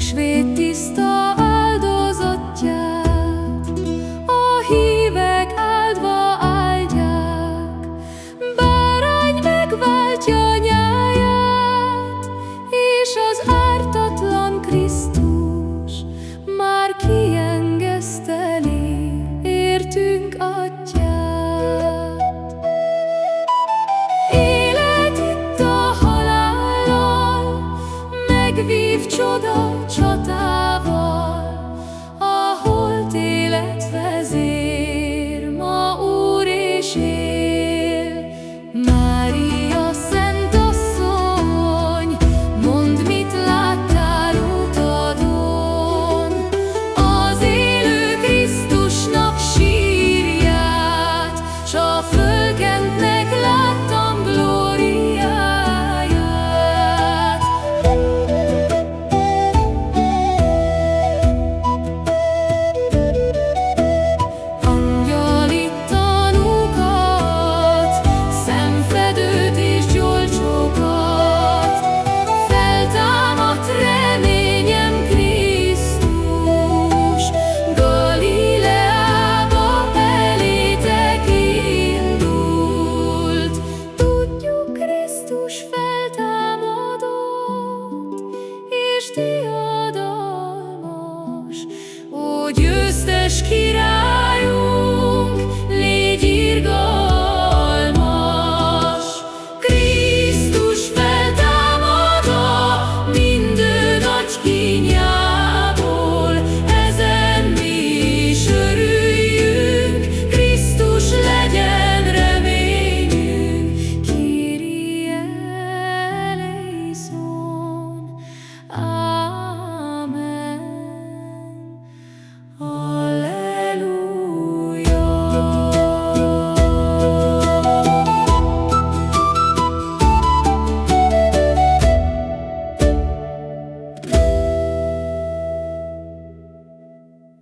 Húsvét tiszta áldozatját, a hívek áldva áldják, bárány megváltja nyelv. csoda csatával, ahol élet vezér, ma Úr és él. Mária szent asszony, mondd, mit láttál utadon, az élő Krisztusnak sírját, s a föld győztes király.